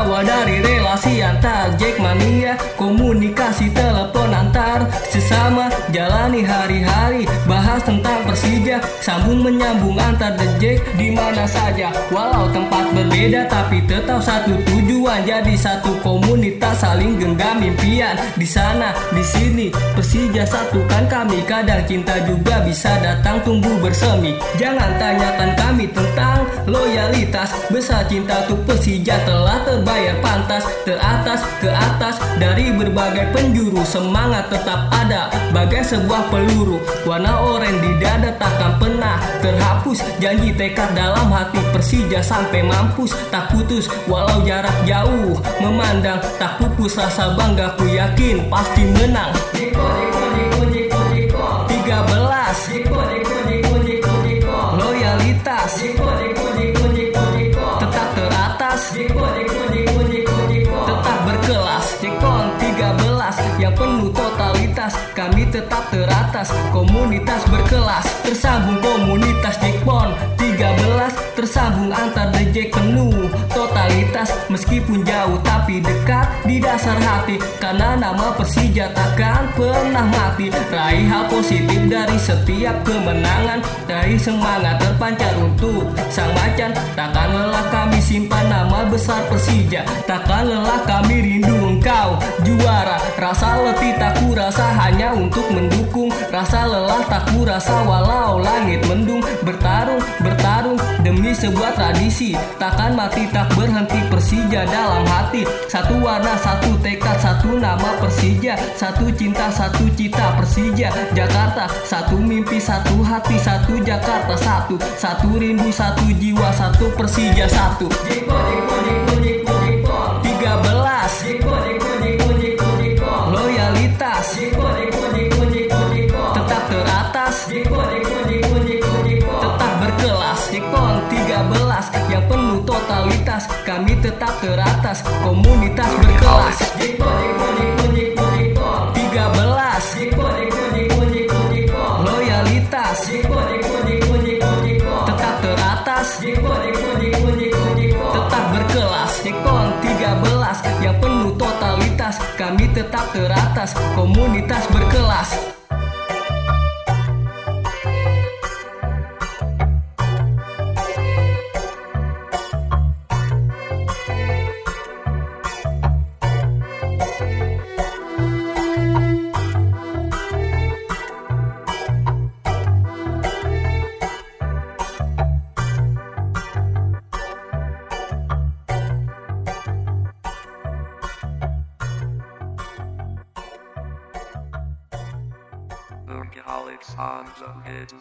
Berawal dari relasi antar Jackmania Komunikasi telepon antar. Sesama Jalani hari-hari Bahas tentang Persija Sambung menyambung antar The Jack di mana saja. Walau tempat berbeda tapi tetap satu tujuan Jadi satu komunitas saling genggam impian. Di sana, di sini Persija satukan kami. Kadang cinta juga bisa datang tumbuh bersemi. Jangan tanyakan kami tentang loyalitas. Besar cinta untuk Persija telah terbayar pantas. Teratas ke atas dari berbagai penjuru. Semangat tetap ada bagai sebuah peluru. Warna oranye di dada takkan pernah terhapus. Janji tekad dalam hati Persija sampai mampus. Tak putus walau jarak jauh Memandang tak pupus rasa bangga ku yakin pasti menang. Jeko, jeko, jeko, jeko, jeko 13 Jeko, jeko, jeko, jeko, jeko Loyalitas. Tetap teratas. Tetap berkelas. Jekon 13 Yang penuh totalitas Kami tetap teratas. Komunitas berkelas. Tersambung komunitas Jekpon Di dasar hati Karena nama Persija takkan pernah mati. Raih hal positif dari setiap kemenangan Raih semangat terpancar untuk sang macan. Takkan lelah kami simpan nama besar Persija Takkan lelah kami rindu engkau. Juara Rasa letih tak ku rasa hanya untuk mendukung Rasa lelah tak ku rasa walau langit mendung. Bertarung, bertarung demi sebuah tradisi. Takkan mati tak berhenti Persija dalam hati. Satu warna, satu tekad, satu nama Persija. Satu cinta, satu cita Persija. Jakarta, satu mimpi, satu hati, satu Jakarta Satu, satu rindu, satu jiwa, satu Persija Satu. Jeko, jeko, jeko, totalitas Kami tetap teratas Komunitas berkelas. Jeko, jeko, jeko, jeko, jeko 13 Jeko, jeko, jeko, jeko, jeko Loyalitas. Tetap teratas. Tetap berkelas. Jekon 13 Yang penuh totalitas Kami tetap teratas Komunitas berkelas alcoholics on the head.